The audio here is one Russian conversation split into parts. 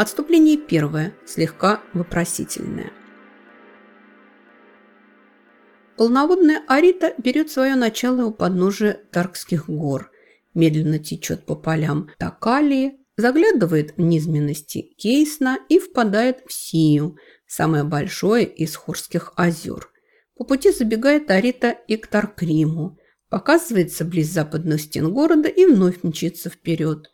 Отступление первое, слегка вопросительное. Полноводная Арита берет свое начало у подножия Таркских гор, медленно течет по полям Такалии, заглядывает в низменности Кейсна и впадает в Сию, самое большое из Хорских озер. По пути забегает Арита и к Таркриму, показывается близ западных стен города и вновь мчится вперед.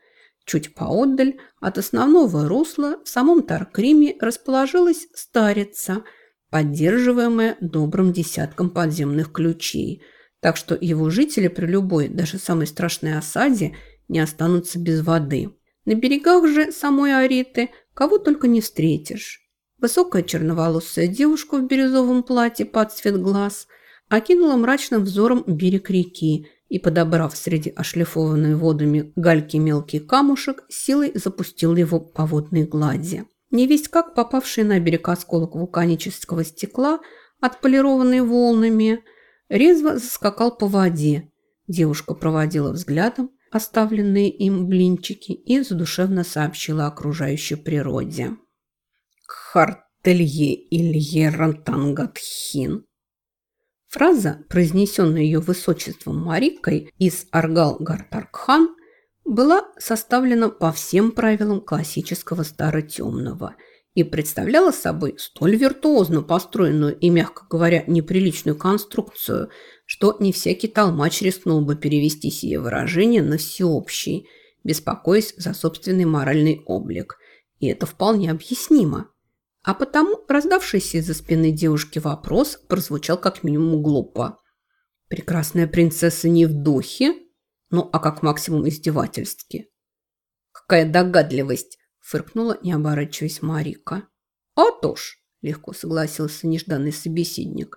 Чуть поотдаль от основного русла в самом Таркриме расположилась старица – поддерживаемое добрым десятком подземных ключей, так что его жители при любой, даже самой страшной осаде не останутся без воды. На берегах же самой Ариты кого только не встретишь. Высокая черноволосая девушка в бирюзовом платье под цвет глаз окинула мрачным взором берег реки и, подобрав среди ошлифованной водами гальки мелкий камушек, силой запустил его по водной глади. Невесть как попавший на берег осколок вулканического стекла, отполированный волнами, резво заскакал по воде. Девушка проводила взглядом оставленные им блинчики и задушевно сообщила окружающей природе. «Хартелье Илье Рантангатхин». Фраза, произнесенная ее высочеством Марикой из Аргал-Гартаркхан, была составлена по всем правилам классического старотемного и представляла собой столь виртуозно построенную и, мягко говоря, неприличную конструкцию, что не всякий толмач рискнул бы перевести сие выражение на всеобщий, беспокоясь за собственный моральный облик. И это вполне объяснимо. А потому раздавшийся из-за спины девушки вопрос прозвучал как минимум глупо. «Прекрасная принцесса не в духе?» Ну, а как максимум издевательски. «Какая догадливость!» – фыркнула, не оборачиваясь Марика. «А то ж!» – легко согласился нежданный собеседник.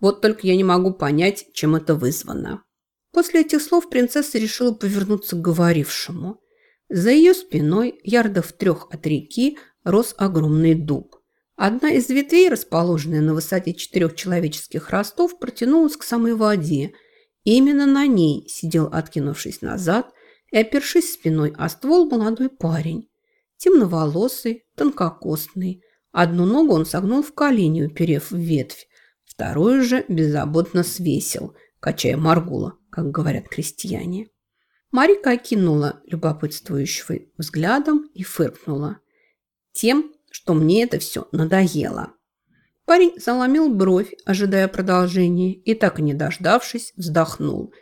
«Вот только я не могу понять, чем это вызвано». После этих слов принцесса решила повернуться к говорившему. За ее спиной, ярдов трех от реки, рос огромный дуб. Одна из ветвей, расположенная на высоте четырех человеческих ростов, протянулась к самой воде – именно на ней сидел, откинувшись назад и опершись спиной о ствол молодой парень. Темноволосый, тонкокостный. Одну ногу он согнул в колени, уперев в ветвь, вторую же беззаботно свесил, качая маргула, как говорят крестьяне. Марика окинула любопытствующего взглядом и фыркнула. Тем, что мне это все надоело. Парень заломил бровь, ожидая продолжения, и так не дождавшись, вздохнул.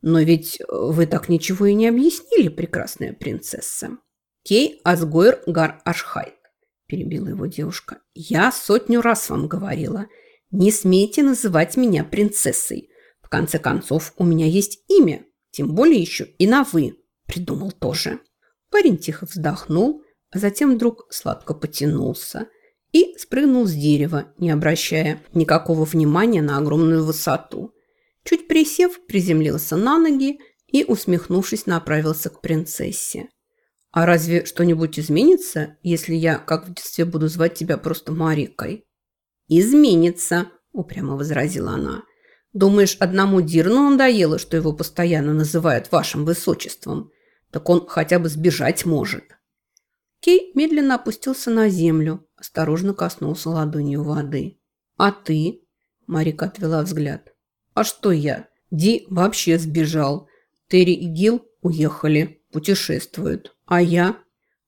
«Но ведь вы так ничего и не объяснили, прекрасная принцесса». «Кей Асгойр Гар Ашхайт», – перебила его девушка. «Я сотню раз вам говорила, не смейте называть меня принцессой. В конце концов, у меня есть имя, тем более еще и на «вы», – придумал тоже». Парень тихо вздохнул, затем вдруг сладко потянулся – и спрыгнул с дерева, не обращая никакого внимания на огромную высоту. Чуть присев, приземлился на ноги и, усмехнувшись, направился к принцессе. «А разве что-нибудь изменится, если я, как в детстве, буду звать тебя просто Марикой?» «Изменится», – упрямо возразила она. «Думаешь, одному Дирну надоело, что его постоянно называют вашим высочеством? Так он хотя бы сбежать может». Кей медленно опустился на землю, осторожно коснулся ладонью воды. «А ты?» – Марика отвела взгляд. «А что я? Ди вообще сбежал. Терри и Гил уехали, путешествуют. А я?»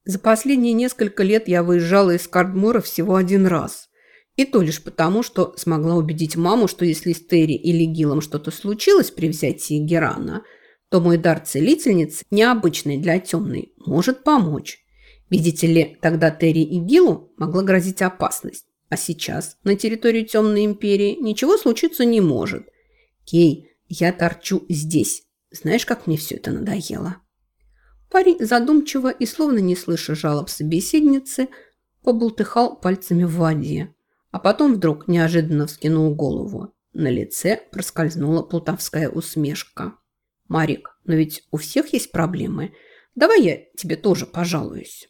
За последние несколько лет я выезжала из Кардмора всего один раз. И то лишь потому, что смогла убедить маму, что если с Терри или Гилом что-то случилось при взятии Герана, то мой дар целительницы, необычный для темной, может помочь. Видите ли, тогда Терри и Гилу могла грозить опасность. А сейчас на территории Темной Империи ничего случиться не может. Кей, я торчу здесь. Знаешь, как мне все это надоело?» Парень задумчиво и словно не слыша жалоб собеседницы, побултыхал пальцами в воде, а потом вдруг неожиданно вскинул голову. На лице проскользнула плутовская усмешка. «Марик, но ведь у всех есть проблемы. Давай я тебе тоже пожалуюсь».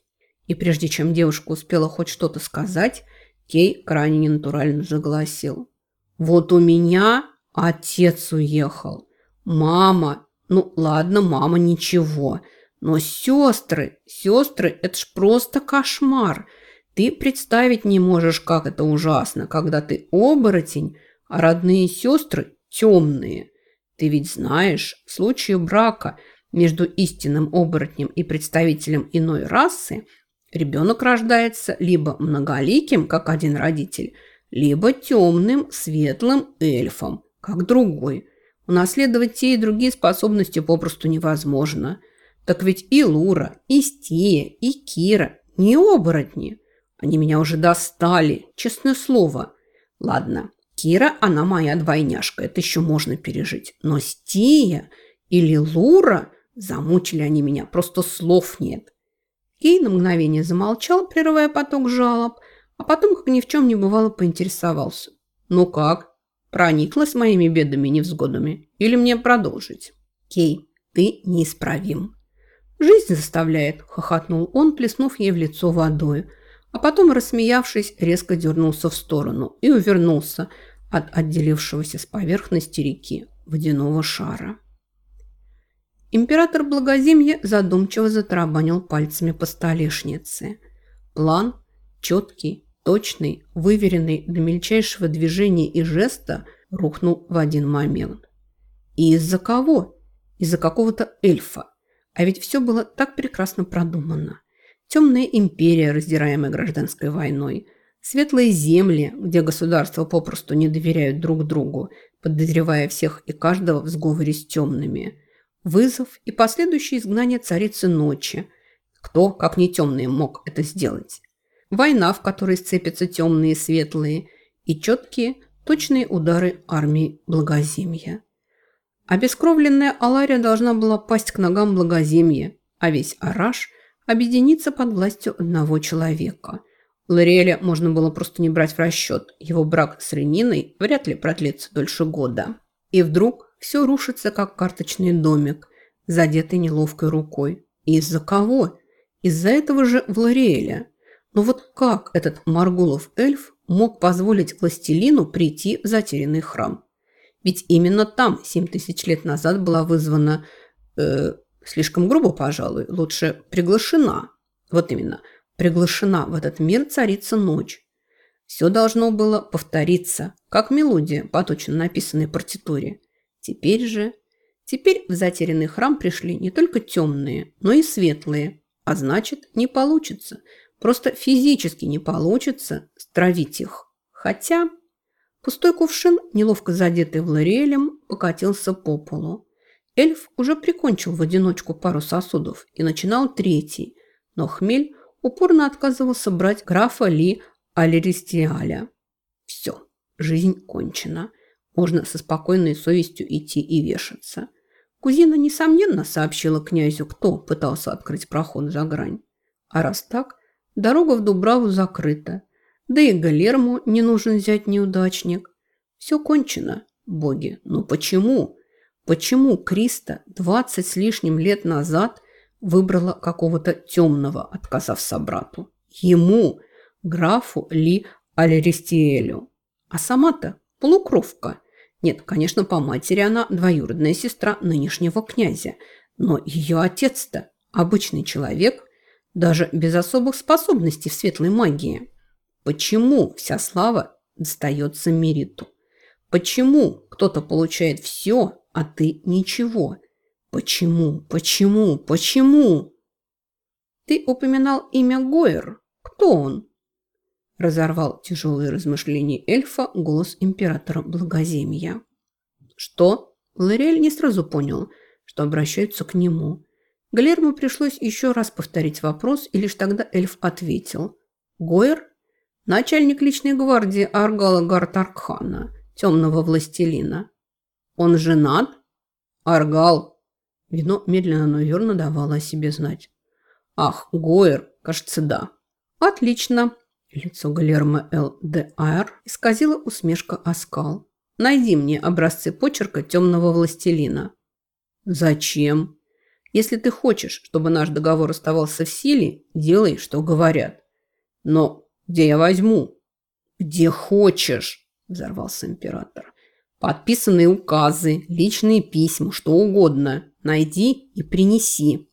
И прежде чем девушка успела хоть что-то сказать, Кей крайне ненатурально загласил. «Вот у меня отец уехал. Мама, ну ладно, мама ничего, Но сестры, сестры, это ж просто кошмар. Ты представить не можешь, как это ужасно, когда ты оборотень, а родные сестры темные. Ты ведь знаешь, в случае брака между истинным оборотнем и представителем иной расы ребенок рождается либо многоликим, как один родитель, либо темным, светлым эльфом, как другой. Унаследовать те и другие способности попросту невозможно. Так ведь и Лура, и Стия, и Кира не оборотни. Они меня уже достали, честное слово. Ладно, Кира, она моя двойняшка, это еще можно пережить. Но Стия или Лура, замучили они меня, просто слов нет. Кей на мгновение замолчал, прерывая поток жалоб, а потом, как ни в чем не бывало, поинтересовался. «Ну как? Прониклась моими бедами и невзгодами? Или мне продолжить?» «Кей, ты неисправим». «Жизнь заставляет», – хохотнул он, плеснув ей в лицо водой, а потом, рассмеявшись, резко дернулся в сторону и увернулся от отделившегося с поверхности реки водяного шара. Император Благоземья задумчиво затарабанил пальцами по столешнице. План, четкий, точный, выверенный до мельчайшего движения и жеста, рухнул в один момент. И из-за кого? Из-за какого-то эльфа. А ведь все было так прекрасно продумано. Темная империя, раздираемая гражданской войной. Светлые земли, где государства попросту не доверяют друг другу, подозревая всех и каждого в сговоре с темными. Вызов и последующее изгнание царицы ночи. Кто, как не темные, мог это сделать? война, в которой сцепятся темные и светлые, и четкие, точные удары армии Благоземья. Обескровленная Алария должна была пасть к ногам Благоземья, а весь Араш объединиться под властью одного человека. Лориэля можно было просто не брать в расчет. Его брак с Рениной вряд ли продлится дольше года. И вдруг все рушится, как карточный домик, задетый неловкой рукой. И из-за кого? Из-за этого же Влариэля. Но вот как этот Маргулов эльф мог позволить властелину прийти в затерянный храм? Ведь именно там семь тысяч лет назад была вызвана, э, слишком грубо, пожалуй, лучше приглашена. Вот именно, приглашена в этот мир царица ночь. Все должно было повториться, как мелодия по точно написанной партитуре. Теперь же... Теперь в затерянный храм пришли не только темные, но и светлые. А значит, не получится – Просто физически не получится стравить их. Хотя пустой кувшин, неловко задетый Влариэлем, покатился по полу. Эльф уже прикончил в одиночку пару сосудов и начинал третий, но хмель упорно отказывался брать графа Ли Алеристиаля. Все, жизнь кончена. Можно со спокойной совестью идти и вешаться. Кузина, несомненно, сообщила князю, кто пытался открыть проход за грань. А раз так, Дорога в Дубраву закрыта. Да и Галерму не нужен взять неудачник. Все кончено, боги. Но почему? Почему Криста 20 с лишним лет назад выбрала какого-то темного, отказав собрату? Ему, графу Ли Алеристиэлю. А сама-то полукровка. Нет, конечно, по матери она двоюродная сестра нынешнего князя. Но ее отец-то обычный человек – даже без особых способностей в светлой магии. Почему вся слава достается Мериту? Почему кто-то получает все, а ты ничего? Почему? Почему? Почему? Ты упоминал имя Гойер. Кто он? Разорвал тяжелые размышления эльфа голос императора Благоземья. Что? Лориэль не сразу понял, что обращаются к нему. Галерму пришлось еще раз повторить вопрос, и лишь тогда эльф ответил. «Гойер? Начальник личной гвардии Аргала Гартаркхана, темного властелина. Он женат? Аргал!» Вино медленно, но верно давало о себе знать. «Ах, Гойер, кажется, да». «Отлично!» Лицо Галерма Л. Д. Айр исказило усмешка оскал. «Найди мне образцы почерка темного властелина». «Зачем?» Если ты хочешь, чтобы наш договор оставался в силе, делай, что говорят. Но где я возьму? Где хочешь, взорвался император. Подписанные указы, личные письма, что угодно. Найди и принеси.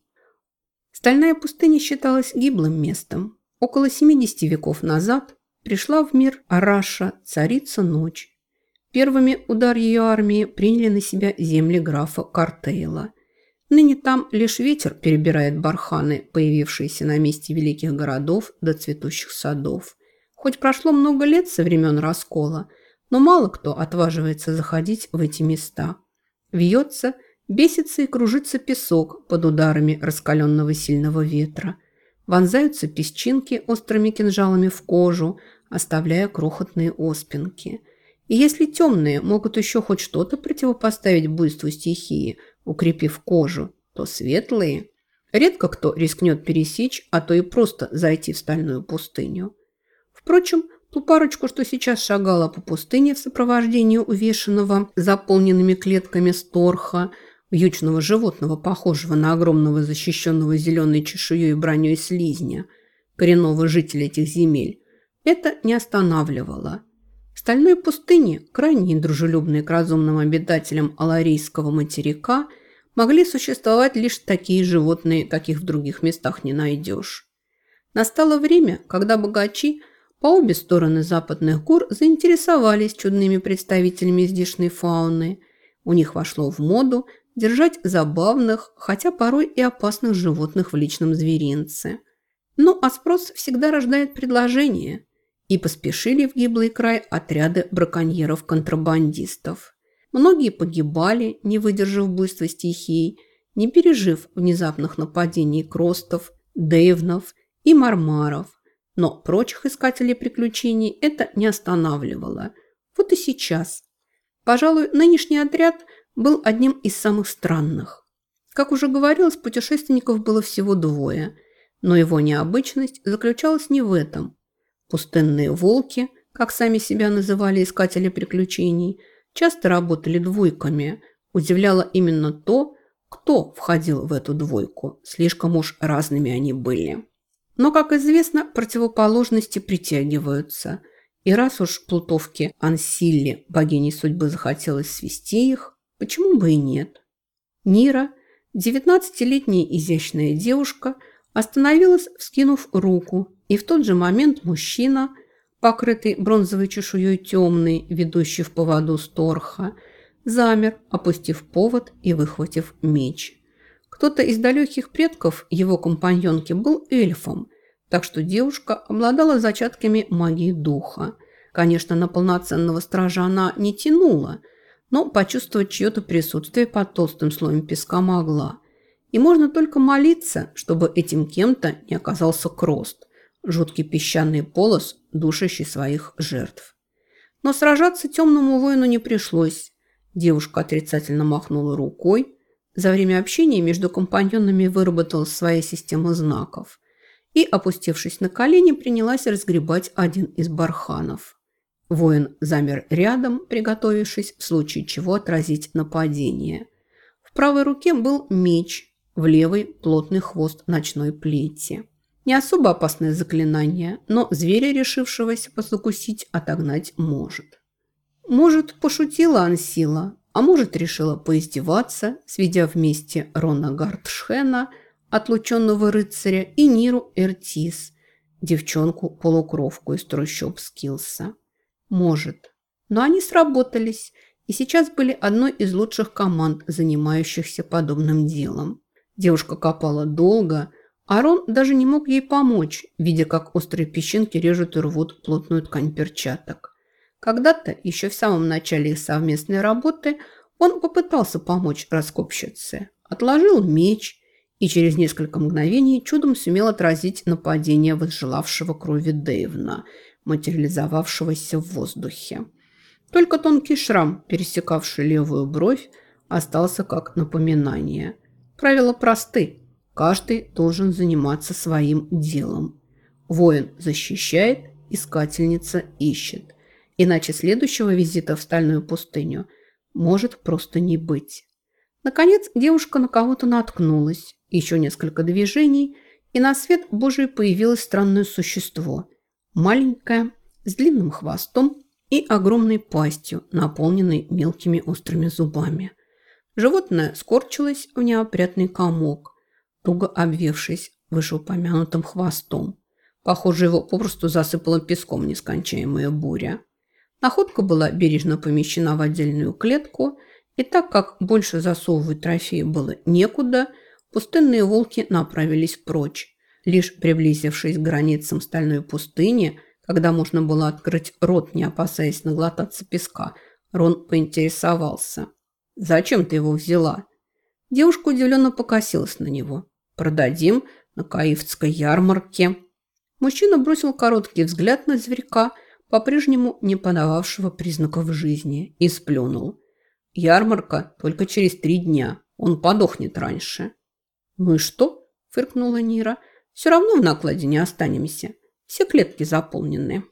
Стальная пустыня считалась гиблым местом. Около 70 веков назад пришла в мир Араша, царица ночь. Первыми удар ее армии приняли на себя земли графа Картейла. Ныне там лишь ветер перебирает барханы, появившиеся на месте великих городов до цветущих садов. Хоть прошло много лет со времен раскола, но мало кто отваживается заходить в эти места. Вьется, бесится и кружится песок под ударами раскаленного сильного ветра. Вонзаются песчинки острыми кинжалами в кожу, оставляя крохотные оспинки. И если темные могут еще хоть что-то противопоставить буйству стихии, укрепив кожу, то светлые редко кто рискнет пересечь, а то и просто зайти в стальную пустыню. Впрочем, ту парочку, что сейчас шагала по пустыне в сопровождении увешанного заполненными клетками сторха, вьючного животного, похожего на огромного защищенного зеленой чешуей и броней слизня, коренного жителя этих земель, это не останавливало. В стальной пустыне, крайне недружелюбные к разумным обитателям Аларийского материка, могли существовать лишь такие животные, каких в других местах не найдешь. Настало время, когда богачи по обе стороны западных гор заинтересовались чудными представителями здешней фауны. У них вошло в моду держать забавных, хотя порой и опасных животных в личном зверинце. Ну, а спрос всегда рождает предложение и поспешили в гиблый край отряды браконьеров-контрабандистов. Многие погибали, не выдержав буйства стихий, не пережив внезапных нападений кростов, дейвнов и мармаров. Но прочих искателей приключений это не останавливало. Вот и сейчас. Пожалуй, нынешний отряд был одним из самых странных. Как уже говорилось, путешественников было всего двое, но его необычность заключалась не в этом. Пустынные волки, как сами себя называли искатели приключений, часто работали двойками. Удивляло именно то, кто входил в эту двойку. Слишком уж разными они были. Но, как известно, противоположности притягиваются. И раз уж плутовке Ансилле, богиней судьбы, захотелось свести их, почему бы и нет? Нира, девятнадцатилетняя изящная девушка, остановилась, вскинув руку, и в тот же момент мужчина, покрытый бронзовой чешуей темный, ведущий в поводу сторха, замер, опустив повод и выхватив меч. Кто-то из далеких предков его компаньонки был эльфом, так что девушка обладала зачатками магии духа. Конечно, на полноценного стража она не тянула, но почувствовать чье-то присутствие под толстым слоем песка могла. И можно только молиться, чтобы этим кем-то не оказался Крост жуткий песчаный полос, душащий своих жертв. Но сражаться темному воину не пришлось. Девушка отрицательно махнула рукой. За время общения между компаньонами выработала своя система знаков и, опустившись на колени, принялась разгребать один из барханов. Воин замер рядом, приготовившись в случае чего отразить нападение. В правой руке был меч, в левой – плотный хвост ночной плети. Не особо опасное заклинание, но зверя, решившегося посукусить, отогнать может. Может, пошутила Ансила, а может, решила поиздеваться, сведя вместе Рона Гартшхена, отлученного рыцаря, и Ниру Эртис, девчонку-полукровку из трущоб Скилса. Может. Но они сработались и сейчас были одной из лучших команд, занимающихся подобным делом. Девушка копала долго, Арон даже не мог ей помочь, видя, как острые песчинки режут и рвут плотную ткань перчаток. Когда-то, еще в самом начале их совместной работы, он попытался помочь раскопщице. Отложил меч и через несколько мгновений чудом сумел отразить нападение возжелавшего крови Дэйвна, материализовавшегося в воздухе. Только тонкий шрам, пересекавший левую бровь, остался как напоминание. Правила просты – Каждый должен заниматься своим делом. Воин защищает, искательница ищет. Иначе следующего визита в стальную пустыню может просто не быть. Наконец девушка на кого-то наткнулась. Еще несколько движений, и на свет Божий появилось странное существо. Маленькое, с длинным хвостом и огромной пастью, наполненной мелкими острыми зубами. Животное скорчилось в неопрятный комок – туго обвившись вышеупомянутым хвостом. Похоже, его попросту засыпало песком нескончаемая буря. Находка была бережно помещена в отдельную клетку, и так как больше засовывать трофеи было некуда, пустынные волки направились прочь. Лишь приблизившись к границам стальной пустыни, когда можно было открыть рот, не опасаясь наглотаться песка, Рон поинтересовался. «Зачем ты его взяла?» Девушка удивленно покосилась на него. «Продадим на Каифской ярмарке». Мужчина бросил короткий взгляд на зверька, по-прежнему не подававшего признаков жизни, и сплюнул. «Ярмарка только через три дня. Он подохнет раньше». «Ну и что?» – фыркнула Нира. «Все равно в накладе не останемся. Все клетки заполнены».